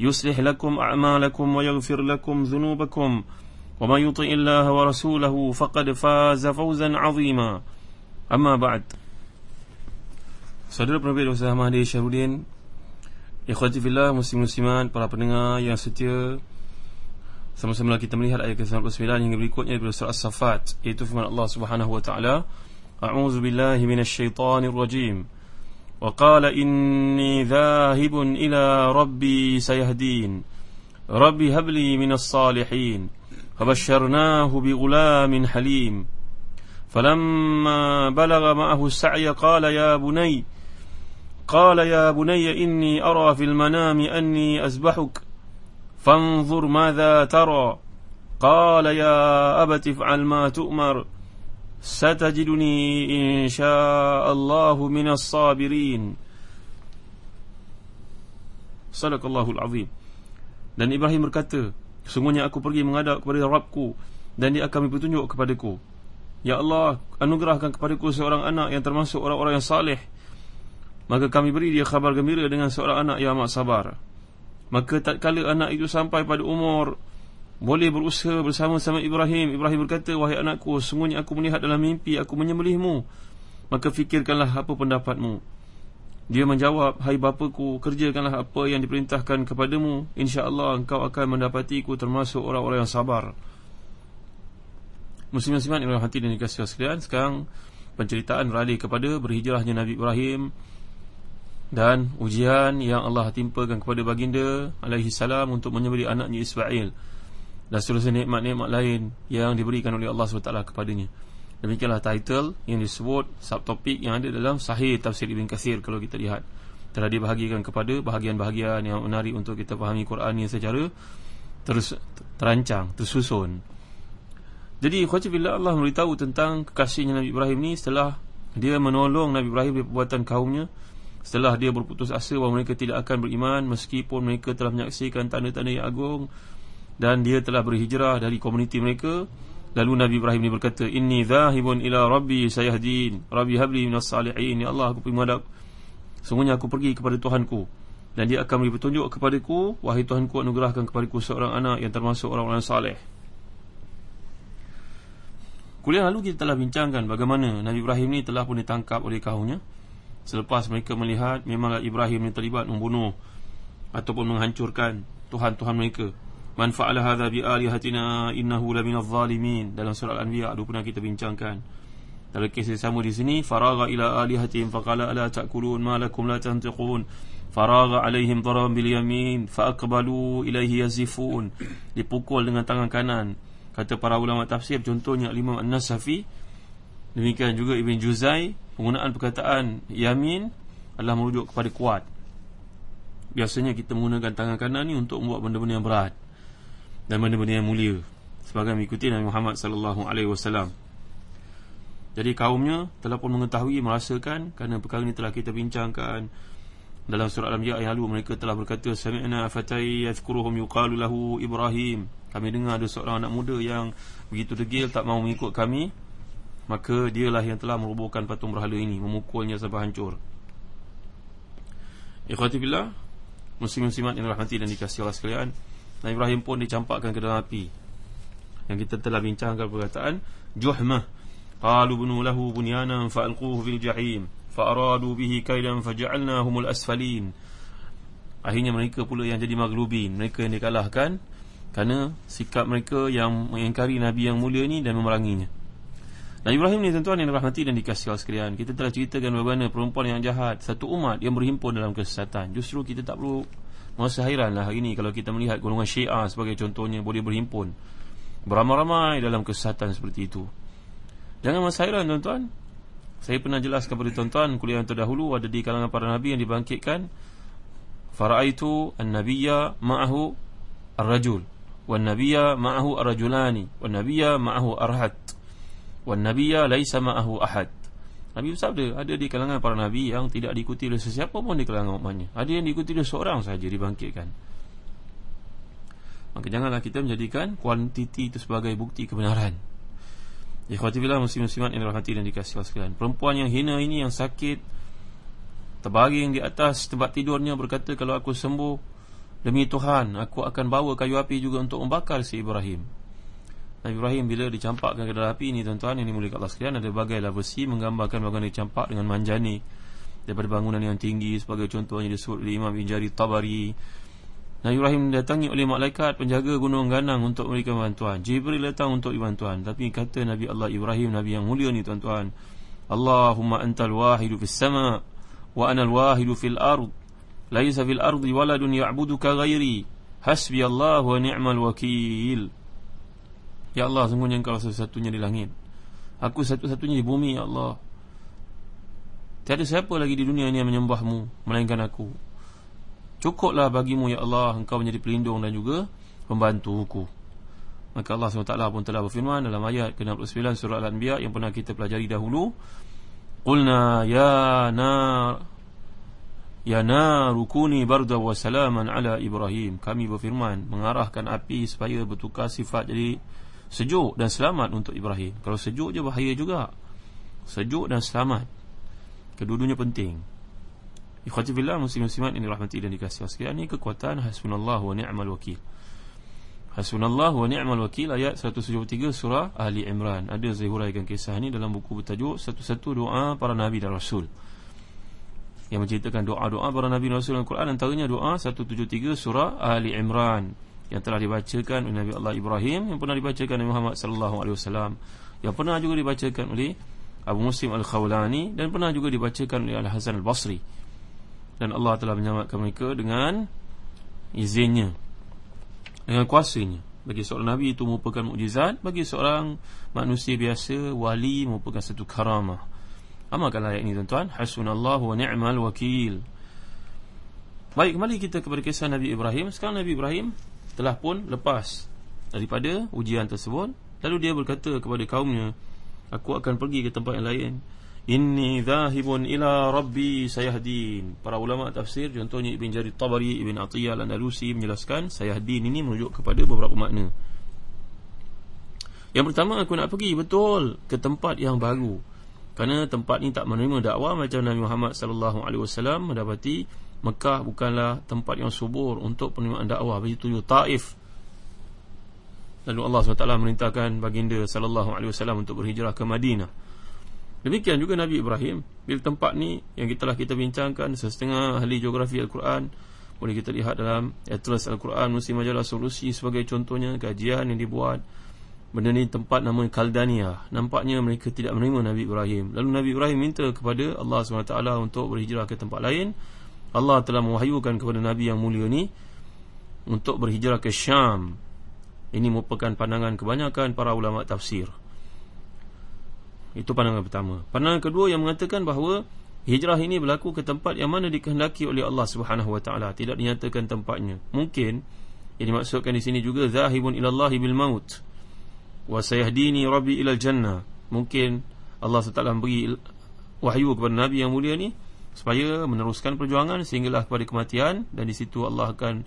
يصلح لكم أعمالكم ويغفر لكم ذنوبكم ومن يطع الله ورسوله فقد فاز فوزا عظيما أما بعد Saudara penerbit Ustaz Mahdi Syarudin Ikhwati fillah muslim-musliman Para pendengar yang setia Sama-sama kita melihat ayat ke-99 Hingga berikutnya daripada surah As-Safat Iaitu firman Allah subhanahu wa ta'ala A'udzu billahi minasyaitanir rajim وقال إني ذاهب إلى ربي سيهدين. ربي هب لي من الصالحين. فبشرناه بغلام حليم. فلما بلغ معه السعي قال يا بني قال يا بني إني أرى في المنام أني أذبحك. فانظر ماذا ترى. قال يا أبت افعل ما تؤمر. ستجدني إن شاء الله من الصابرين صدق الله العظيم dan Ibrahim berkata sungguhnya aku pergi menghadap kepada Rabbku dan dia akan berpetunjuk kepadaku Ya Allah anugerahkan kepadaku seorang anak yang termasuk orang-orang yang saleh maka kami beri dia khabar gembira dengan seorang anak yang amat sabar maka tatkala anak itu sampai pada umur boleh berusaha bersama-sama Ibrahim. Ibrahim berkata Wahai anakku Sungguhnya aku melihat dalam mimpi Aku menyembelihmu. Maka fikirkanlah apa pendapatmu. Dia menjawab Hai bapaku Kerjakanlah apa yang diperintahkan kepadamu. InsyaAllah engkau akan mendapatiku Termasuk orang-orang yang sabar. Muslim-musliman Ibrahim hati dan dikasih sekalian Sekarang Penceritaan beralih kepada Berhijrahnya Nabi Ibrahim Dan ujian yang Allah timpakan kepada baginda Alaihi salam Untuk menyembelih anaknya Ismail dan seterusnya nikmat-nikmat lain yang diberikan oleh Allah SWT kepadanya. Demikianlah title yang disebut subtopik yang ada dalam sahih tafsir Ibn Kathir kalau kita lihat. Telah dibahagikan kepada bahagian-bahagian yang menarik untuk kita fahami Quran ini secara terus terancang, tersusun. Jadi khuatibillah Allah memberitahu tentang kekasihnya Nabi Ibrahim ni setelah dia menolong Nabi Ibrahim dari perbuatan kaumnya. Setelah dia berputus asa bahawa mereka tidak akan beriman meskipun mereka telah menyaksikan tanda-tanda yang agung dan dia telah berhijrah dari komuniti mereka. Lalu Nabi Ibrahim ni berkata inni dhahibun ila rabbi sayahdin. Rabbi habli minas salihin. Ya Allah aku pergi menghadap. Sungguhnya aku pergi kepada Tuhanku. Dan dia akan beri petunjuk kepadaku wahai Tuhanku anugerahkan kepadaku seorang anak yang termasuk orang-orang saleh. Kuliah lalu kita telah bincangkan bagaimana Nabi Ibrahim ni telah pun ditangkap oleh kaumnya Selepas mereka melihat memanglah Ibrahim ni terlibat membunuh Ataupun menghancurkan Tuhan-Tuhan mereka Man fa'ala hadha bi alihatina innahu la minadh zalimin dalam surah Al-Anbiya ada pernah kita bincangkan. Dalam kes yang sama di sini faraga ila alihatihim faqala ala ta'kulun ma lakum la tantiqun. Faraga alaihim daraban bil yamin fa aqbalu ilaihi yazifun. Dipukul dengan tangan kanan. Kata para ulama tafsir contohnya Imam An-Nasafi demikian juga Ibn Juzai penggunaan perkataan yamin adalah merujuk kepada kuat. Biasanya kita menggunakan tangan kanan ni untuk membuat benda-benda yang berat dan benda-benda yang mulia sebagai mengikuti Nabi Muhammad sallallahu alaihi wasallam. Jadi kaumnya telah pun mengetahui merasakan kerana perkara ini telah kita bincangkan dalam surah Al-Anbiya ayat lalu mereka telah berkata sami'na fatay yadhkuruhum yuqalu lahu Ibrahim. Kami dengar ada seorang anak muda yang begitu degil tak mau mengikut kami maka dialah yang telah merobohkan patung berhala ini memukulnya sampai hancur. Ikhwati billah muslim-muslimat yang dirahmati dan dikasihi Allah sekalian Nabi Ibrahim pun dicampakkan ke dalam api. Yang kita telah bincangkan perkataan Juhmah Qalu bunu lahu bunyanan fa'alquhu fil jahim Fa'aradu bihi kaidan faja'alnahumul asfalin. Akhirnya mereka pula yang jadi maglubin Mereka yang dikalahkan Kerana sikap mereka yang mengingkari Nabi yang mulia ni dan memeranginya. Nabi Ibrahim ni tuan-tuan yang dirahmati dan dikasih Allah sekalian Kita telah ceritakan bagaimana perempuan yang jahat Satu umat yang berhimpun dalam kesesatan. Justru kita tak perlu merasa hairan lah hari ini Kalau kita melihat golongan syiah sebagai contohnya boleh berhimpun. Beramai-ramai dalam kesesatan seperti itu. Jangan merasa hairan tuan-tuan. Saya pernah jelaskan kepada tuan-tuan Kuliah yang terdahulu ada di kalangan para Nabi yang dibangkitkan. Fara'aitu an-nabiyya ma'ahu ar-rajul. Wan-nabiyya ma'ahu ar-rajulani. Wan-nabiyya ma'ahu arhat Wan-nabiyya laisa ma'ahu ahad Nabi bersabda Ada di kalangan para Nabi yang tidak diikuti oleh sesiapa pun di kalangan umatnya. Ada yang diikuti oleh seorang sahaja dibangkitkan. Maka janganlah kita menjadikan kuantiti itu sebagai bukti kebenaran. Ikhwatibillah muslim-muslimat yang dirahmati dan dikasih sekalian. Perempuan yang hina ini yang sakit Terbaring di atas tempat tidurnya berkata Kalau aku sembuh Demi Tuhan Aku akan bawa kayu api juga untuk membakar si Ibrahim Nabi Ibrahim bila dicampakkan ke dalam api ini tuan-tuan Yang dimulik Allah sekalian Ada bagailah besi menggambarkan bagaimana dicampak dengan manjani Daripada bangunan yang tinggi Sebagai contohnya disebut oleh Imam Ibn Jari Tabari Nabi Ibrahim datangi oleh malaikat penjaga gunung ganang untuk memberikan bantuan. Jibril datang untuk bantuan. Tapi kata Nabi Allah Ibrahim, Nabi yang mulia ni tuan-tuan. Allahumma antal wahidu fis sama' wa anal wahidu fil ard. Laisa fil ardi waladun ya'buduka ghairi. Hasbi Allah wa ni'mal wakil. Ya Allah, sungguhnya engkau satu-satunya di langit. Aku satu-satunya di bumi, ya Allah. Tiada siapa lagi di dunia ini yang menyembahmu, melainkan aku. Cukuplah bagimu ya Allah Engkau menjadi pelindung dan juga Pembantuku Maka Allah SWT pun telah berfirman Dalam ayat ke-69 surah Al-Anbiya Yang pernah kita pelajari dahulu Qulna ya nar Ya narukuni barda wa salaman ala Ibrahim Kami berfirman Mengarahkan api supaya bertukar sifat Jadi sejuk dan selamat untuk Ibrahim Kalau sejuk je bahaya juga Sejuk dan selamat Kedua-duanya penting Ikhwati billah muslim-muslimat ini rahmati dan dikasih sekalian ini kekuatan hasbunallahu wa ni'mal wakil. Hasbunallahu wa ni'mal wakil ayat 173 surah Ali Imran. Ada saya huraikan kisah ini dalam buku bertajuk satu-satu doa para nabi dan rasul. Yang menceritakan doa-doa para nabi dan rasul dalam Quran antaranya doa 173 surah Ali Imran yang telah dibacakan oleh Nabi Allah Ibrahim yang pernah dibacakan oleh Muhammad sallallahu alaihi wasallam yang pernah juga dibacakan oleh Abu Muslim Al-Khawlani dan pernah juga dibacakan oleh Al-Hasan Al-Basri. Dan Allah telah menyelamatkan mereka dengan izinnya dengan kuasanya. Bagi seorang nabi itu merupakan mukjizat bagi seorang manusia biasa wali merupakan satu karamah. Amalkan ayat ini tuan-tuan. Hasunallahu wa ni'mal wakil. Baik kembali kita kepada kisah Nabi Ibrahim. Sekarang Nabi Ibrahim telah pun lepas daripada ujian tersebut lalu dia berkata kepada kaumnya aku akan pergi ke tempat yang lain. Inni dhahibun ila rabbi sayahdin. Para ulama tafsir Contohnya Ibn Jarir Tabari Ibn Atiyah Al-Andalusi Menjelaskan sayahdin ini merujuk kepada beberapa makna. Yang pertama aku nak pergi betul Ke tempat yang baru. Kerana tempat ini tak menerima dakwah Macam Nabi Muhammad SAW Mendapati Mekah bukanlah tempat yang subur Untuk penerimaan dakwah. Begitu Taif. Lalu Allah SWT merintahkan baginda Sallallahu Alaihi Wasallam untuk berhijrah ke Madinah. Demikian juga Nabi Ibrahim Bila tempat ni yang kita telah kita bincangkan Setengah ahli geografi Al-Quran Boleh kita lihat dalam Atlas Al-Quran Musim Majalah Solusi sebagai contohnya Kajian yang dibuat. Benda ni tempat nama Kaldania. Nampaknya mereka tidak menerima Nabi Ibrahim. Lalu Nabi Ibrahim minta kepada Allah SWT Untuk berhijrah ke tempat lain Allah telah mewahyukan kepada Nabi yang mulia ni Untuk berhijrah ke Syam Ini merupakan pandangan kebanyakan para ulama tafsir itu pandangan pertama. Pandangan kedua yang mengatakan bahawa hijrah ini berlaku ke tempat yang mana dikehendaki oleh Allah Subhanahu Wa Taala, tidak dinyatakan tempatnya. Mungkin yang dimaksudkan di sini juga zahibun ilallahi bil maut wa sayahdini rabbi ilal jannah. Mungkin Allah SWT beri wahyu kepada Nabi yang mulia ni supaya meneruskan perjuangan sehinggalah kepada kematian dan di situ Allah akan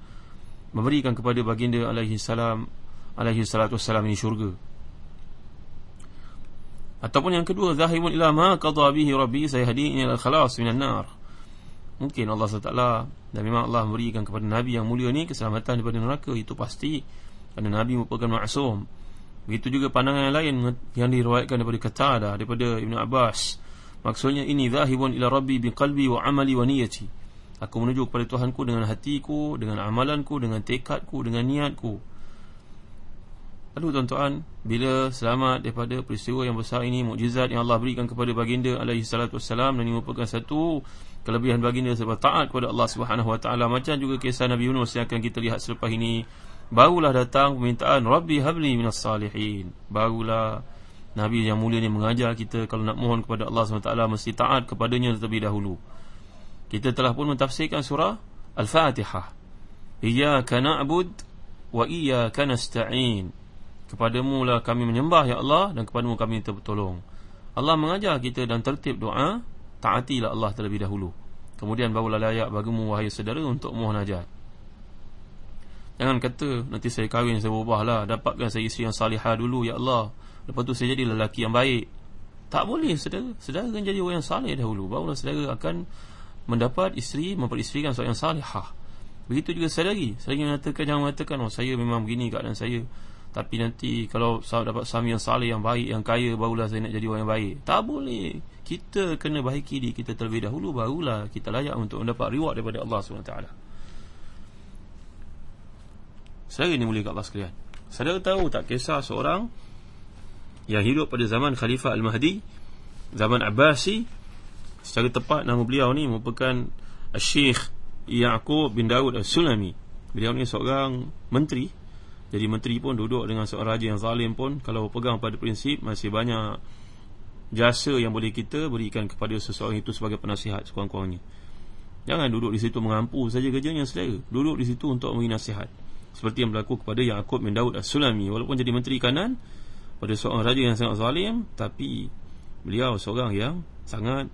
memberikan kepada baginda alaihi salam alaihi salatu wassalam ini syurga. Ataupun yang kedua Zahibun ila ma qadha bihi rabbi sayhadini ila khalas minan nar. Mungkin Allah SWT Dan memang Allah memberikan kepada Nabi yang mulia ni Keselamatan daripada neraka Itu pasti Kerana Nabi merupakan maksum Begitu juga pandangan yang lain Yang diriwayatkan daripada Qatada Daripada Ibn Abbas Maksudnya ini Zahibun ila rabbi biqalbi wa amali wa niyati. Aku menuju kepada Tuhanku dengan hatiku Dengan amalanku Dengan tekadku Dengan niatku. Lalu tuan-tuan Bila selamat daripada peristiwa yang besar ini Mukjizat yang Allah berikan kepada baginda alaihi salatu wassalam Dan ini merupakan satu Kelebihan baginda sebab taat kepada Allah subhanahu wa ta'ala Macam juga kisah Nabi Yunus yang akan kita lihat selepas ini Barulah datang permintaan Rabbi habli minas salihin. Barulah Nabi yang mulia ini mengajar kita Kalau nak mohon kepada Allah SWT Mesti taat kepadanya terlebih dahulu. Kita telah pun mentafsirkan surah Al-Fatihah. Iyaka na'bud Wa iyaka nasta'in. Kepadamu lah kami menyembah ya Allah Dan kepadamu kami minta bertolong Allah mengajar kita dan tertib doa Taatilah Allah terlebih dahulu. Kemudian barulah layak bagimu wahai saudara Untuk mohon hajat Jangan kata nanti saya kahwin saya berubah lah Dapatkan saya isteri yang salihah dulu ya Allah. Lepas tu saya jadi lelaki yang baik. Tak boleh saudara Saudara kan jadi orang yang salih dahulu. Barulah saudara akan mendapat isteri Memperisterikan seorang yang salihah. Begitu juga sedari Sedari mengatakan Jangan mengatakan Oh saya memang begini keadaan saya. Tapi nanti kalau dapat suami yang saleh yang baik yang kaya barulah saya nak jadi orang yang baik. Tak boleh. Kita kena baiki diri kita terlebih dahulu barulah kita layak untuk mendapat reward daripada Allah SWT. Saya ini mulia kat Allah sekalian. Saudara tahu tak kisah seorang yang hidup pada zaman Khalifah Al-Mahdi, zaman Abbasi, secara tepat nama beliau ni merupakan Syekh Yaqub bin Daud Al-Sulami. Beliau ni seorang menteri jadi menteri pun duduk dengan seorang raja yang zalim pun Kalau pegang pada prinsip Masih banyak jasa yang boleh kita berikan kepada seseorang itu sebagai penasihat sekurang-kurangnya Jangan duduk di situ mengampu saja kerjanya selera Duduk di situ untuk memberi nasihat Seperti yang berlaku kepada Yaakob bin Daud As-Sulami. Walaupun jadi menteri kanan Pada seorang raja yang sangat zalim Tapi beliau seorang yang sangat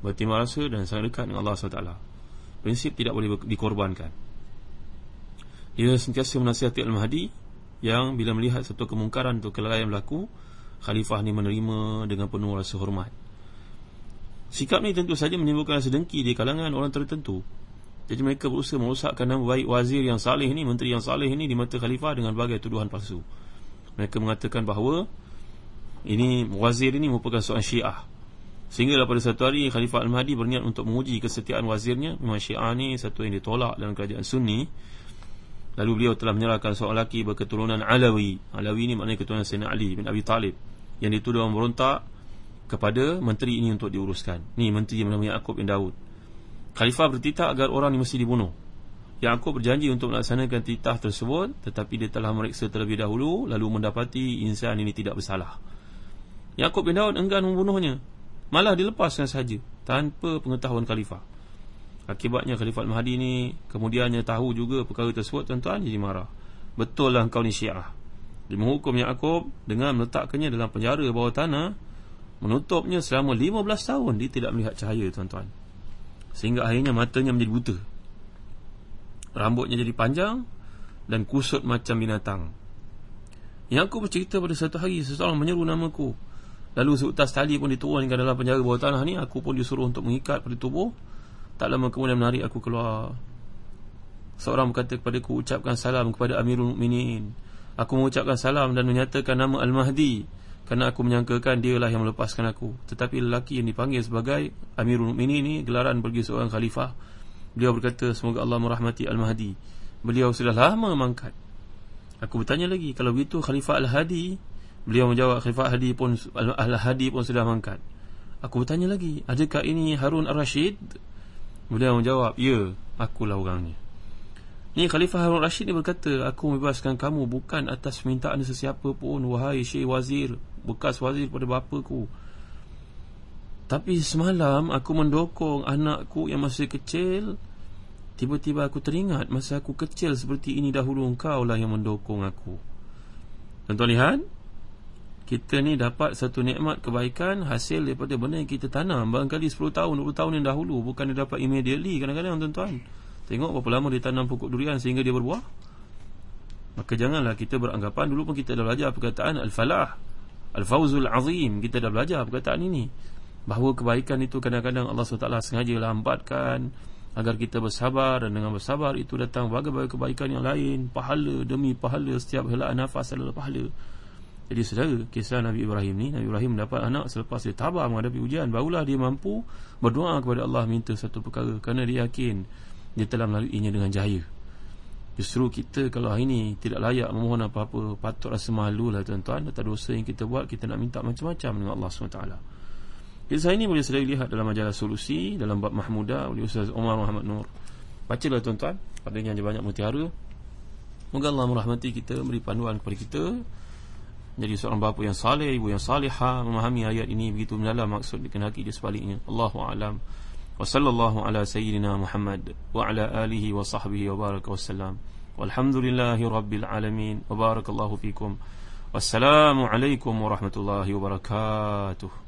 bertimbang rasa dan sangat dekat dengan Allah SWT Prinsip tidak boleh dikorbankan. Ia sentiasa menasihati Al-Mahdi Yang bila melihat satu kemungkaran atau kelalaian berlaku Khalifah ni menerima dengan penuh rasa hormat. Sikap ni tentu saja menimbulkan rasa dengki di kalangan orang tertentu Jadi mereka berusaha merosakkan nama baik wazir yang salih ni Menteri yang salih ni di mata Khalifah dengan bagai tuduhan palsu. Mereka mengatakan bahawa Ini wazir ini merupakan seorang syiah. Sehingga pada satu hari Khalifah Al-Mahdi berniat untuk menguji kesetiaan wazirnya. Memang syiah ni satu yang ditolak dalam kerajaan sunni. Lalu beliau telah menyerahkan seorang lelaki berketurunan Alawi. Alawi ini maknanya keturunan Sayyidina Ali bin Abi Talib Yang dituduh memberontak kepada menteri ini untuk diuruskan. Ini menteri yang bernama Yaakob bin Daud Khalifah bertitah agar orang ini mesti dibunuh. Yaakob berjanji untuk melaksanakan titah tersebut Tetapi dia telah meriksa terlebih dahulu Lalu mendapati insan ini tidak bersalah. Yaakob bin Daud enggan membunuhnya. Malah dilepaskan sahaja Tanpa pengetahuan Khalifah. Akibatnya Khalifah Al-Mahdi ni Kemudiannya tahu juga perkara tersebut Tuan-tuan jadi marah. Betul lah kau ni syiah. Dia menghukum Yaakob Dengan meletakkannya dalam penjara bawah tanah Menutupnya selama 15 tahun. Dia tidak melihat cahaya tuan-tuan Sehingga akhirnya matanya menjadi buta. Rambutnya jadi panjang Dan kusut macam binatang. Yaakob bercerita pada satu hari Seseorang menyeru namaku. Lalu seutas tali pun diturunkan dalam penjara bawah tanah ni Aku pun disuruh untuk mengikat pada tubuh. Tak lama kemudian menarik aku keluar. Seorang berkata kepada aku Ucapkan salam kepada Amirul Mukminin. Aku mengucapkan salam dan menyatakan nama Al-Mahdi Kerana aku menyangkakan dia lah yang melepaskan aku. Tetapi lelaki yang dipanggil sebagai Amirul Mukminin ini Gelaran bagi seorang khalifah. Beliau berkata Semoga Allah merahmati Al-Mahdi. Beliau sudah lama mangkat. Aku bertanya lagi Kalau begitu Khalifah Al-Hadi? Beliau menjawab Khalifah Al-Hadi pun Al-Hadi pun sudah mangkat. Aku bertanya lagi Adakah ini Harun Ar-Rashid? Beliau menjawab, ya, akulah orangnya. Ni Khalifah Harun Rashid ni berkata, aku membebaskan kamu bukan atas permintaan sesiapa pun, wahai Syekh Wazir, bekas wazir pada bapaku. Tapi semalam aku mendokong anakku yang masih kecil, tiba-tiba aku teringat masa aku kecil seperti ini dahulu engkau lah yang mendokong aku. Tuan-tuan lihat, kita ni dapat satu nikmat kebaikan hasil daripada benda yang kita tanam barangkali 10 tahun 20 tahun yang dahulu bukan dia dapat immediately kadang-kadang tuan-tuan tengok berapa lama dia tanam pokok durian sehingga dia berbuah. Maka janganlah kita beranggapan dulu pun kita dah belajar perkataan al-falah al-fawzul azim. Kita dah belajar perkataan ini. Bahawa kebaikan itu kadang-kadang Allah SWT sengaja lambatkan agar kita bersabar dan dengan bersabar itu datang berbagai-bagai kebaikan yang lain. Pahala demi pahala setiap helaan nafas adalah pahala. Jadi saudara, kisah Nabi Ibrahim ni Nabi Ibrahim mendapat anak selepas dia tabah menghadapi ujian. Barulah dia mampu berdoa kepada Allah minta satu perkara Kerana dia yakin dia telah melaluinya dengan jaya. Justru kita kalau hari ini tidak layak memohon apa-apa Patut rasa malu lah tuan-tuan. Atas dosa yang kita buat Kita nak minta macam-macam dengan Allah SWT. Kisah ini boleh sedang lihat dalam majalah solusi Dalam bab Mahmudah oleh Ustaz Omar Muhammad Nur. Bacalah tuan-tuan Padanya ada banyak mutiara. Moga Allah merahmati kita Beri panduan kepada kita. Jadi seorang bapa yang saleh Ibu yang salihah Memahami ayat ini Begitu mendalam maksud dikenaki dia sebaliknya. Allahu'alam Sallallahu ala sayyidina Muhammad Wa ala alihi wa sahbihi wa baraka wa salam Walhamdulillahi rabbil alamin. Wa barakallahu fikum. Wassalamualaikum warahmatullahi wabarakatuh